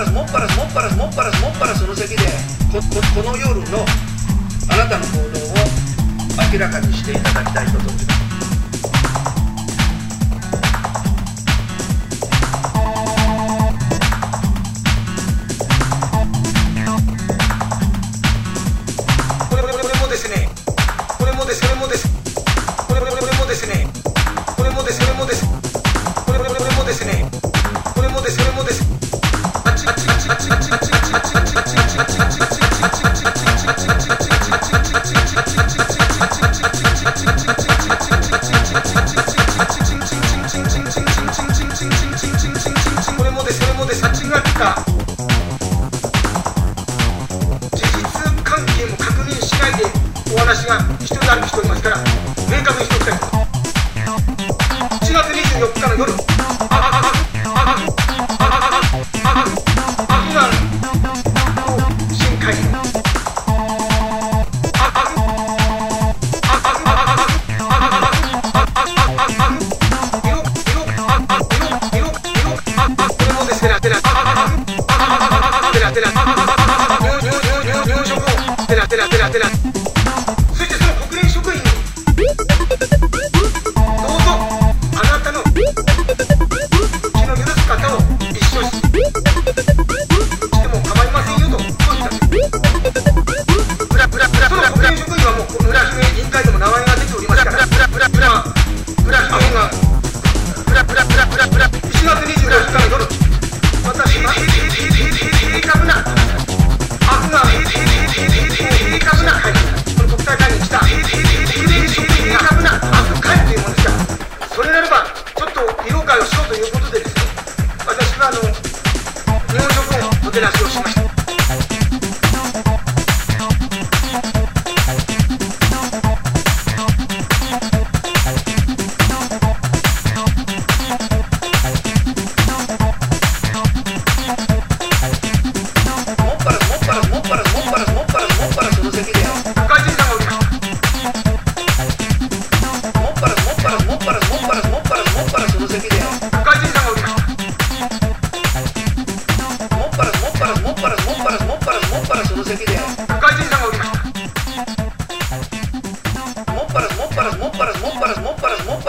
らもっぱらもっぱらもっぱらもっぱらその先でここの夜のあなたの行動を明らかにしていただきたいと思います。お話が必要になる人いますから明確にしておきたい。1月24日の夜。あああああああアフガンの深海村姫委員会でも名前が出ておりますからブラブラブラブラ姫がブラブラブラブラブラ1月24日の夜私は正確なアフガン正確な会この国際会議に来た正確なアフ会というものですがそれならばちょっと慰労会をしようということでですね私はあの日本食をもてなしをしました。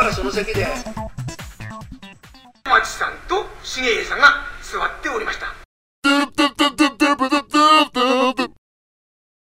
松。さんと重家さんが座って